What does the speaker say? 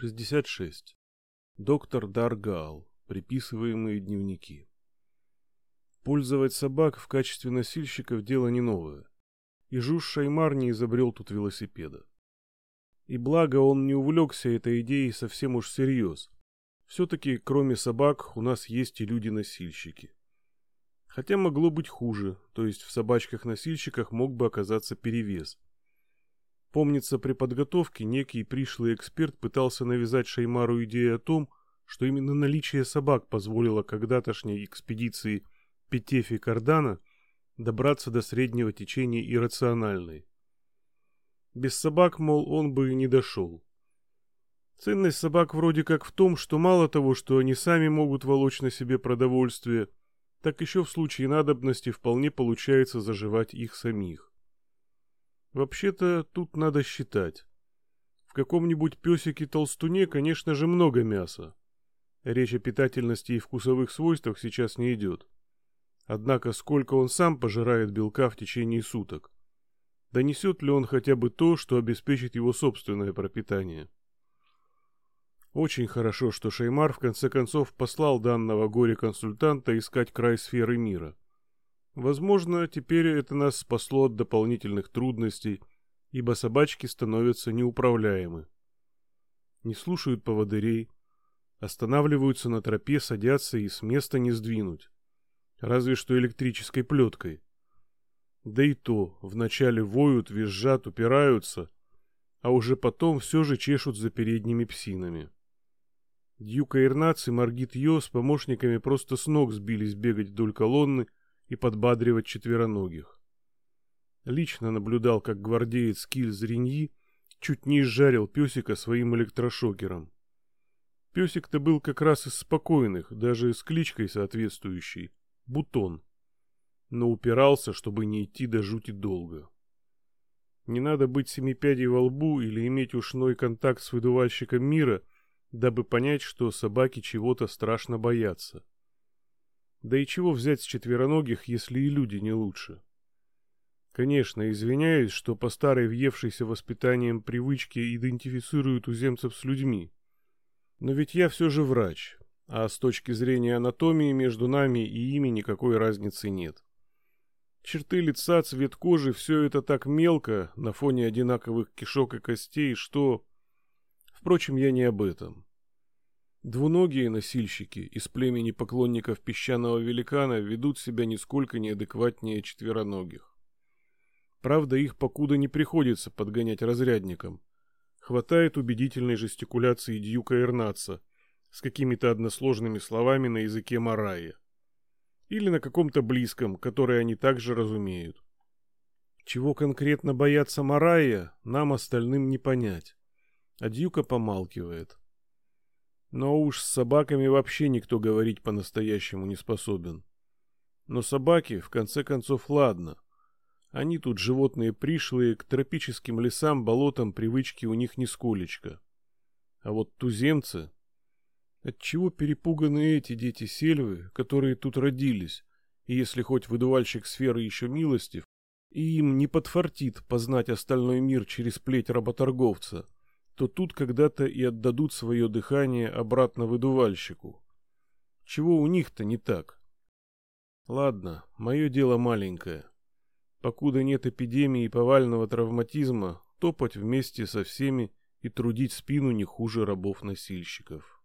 66. Доктор Даргал. Приписываемые дневники. Пользовать собак в качестве носильщиков дело не новое. И Жуж Шаймар не изобрел тут велосипеда. И благо он не увлекся этой идеей совсем уж всерьез. Все-таки, кроме собак, у нас есть и люди-носильщики. Хотя могло быть хуже, то есть в собачках-носильщиках мог бы оказаться перевес – Помнится, при подготовке некий пришлый эксперт пытался навязать Шаймару идею о том, что именно наличие собак позволило когда-тошней экспедиции Петефи Кардана добраться до среднего течения иррациональной. Без собак, мол, он бы и не дошел. Ценность собак вроде как в том, что мало того, что они сами могут волочь на себе продовольствие, так еще в случае надобности вполне получается заживать их самих. Вообще-то тут надо считать. В каком-нибудь песике-толстуне, конечно же, много мяса. Речь о питательности и вкусовых свойствах сейчас не идет. Однако сколько он сам пожирает белка в течение суток? Донесет ли он хотя бы то, что обеспечит его собственное пропитание? Очень хорошо, что Шеймар в конце концов послал данного горе-консультанта искать край сферы мира. Возможно, теперь это нас спасло от дополнительных трудностей, ибо собачки становятся неуправляемы. Не слушают поводырей, останавливаются на тропе, садятся и с места не сдвинуть. Разве что электрической плеткой. Да и то, вначале воют, визжат, упираются, а уже потом все же чешут за передними псинами. Дьюка Ирнац и Маргит Йо с помощниками просто с ног сбились бегать вдоль колонны и подбадривать четвероногих. Лично наблюдал, как гвардеец Киль Зриньи чуть не изжарил песика своим электрошокером. Песик-то был как раз из спокойных, даже с кличкой соответствующей — Бутон. Но упирался, чтобы не идти до жути долго. Не надо быть семипядей во лбу или иметь ушной контакт с выдувальщиком мира, дабы понять, что собаки чего-то страшно боятся. Да и чего взять с четвероногих, если и люди не лучше? Конечно, извиняюсь, что по старой въевшейся воспитанием привычке идентифицируют туземцев с людьми. Но ведь я все же врач, а с точки зрения анатомии между нами и ими никакой разницы нет. Черты лица, цвет кожи — все это так мелко на фоне одинаковых кишок и костей, что... Впрочем, я не об этом. Двуногие носильщики из племени поклонников песчаного великана ведут себя нисколько неадекватнее четвероногих. Правда, их покуда не приходится подгонять разрядникам. Хватает убедительной жестикуляции Дьюка Эрнаца с какими-то односложными словами на языке Марая. Или на каком-то близком, который они также разумеют. Чего конкретно боятся Марая, нам остальным не понять. А Дьюка помалкивает. Но уж с собаками вообще никто говорить по-настоящему не способен. Но собаки, в конце концов, ладно. Они тут животные пришлые, к тропическим лесам, болотам привычки у них нисколечко. А вот туземцы... Отчего перепуганы эти дети сельвы, которые тут родились, и если хоть выдувальщик сферы еще милостив, и им не подфартит познать остальной мир через плеть работорговца, то тут когда-то и отдадут свое дыхание обратно выдувальщику. Чего у них-то не так? Ладно, мое дело маленькое. Покуда нет эпидемии повального травматизма, топать вместе со всеми и трудить спину не хуже рабов-носильщиков.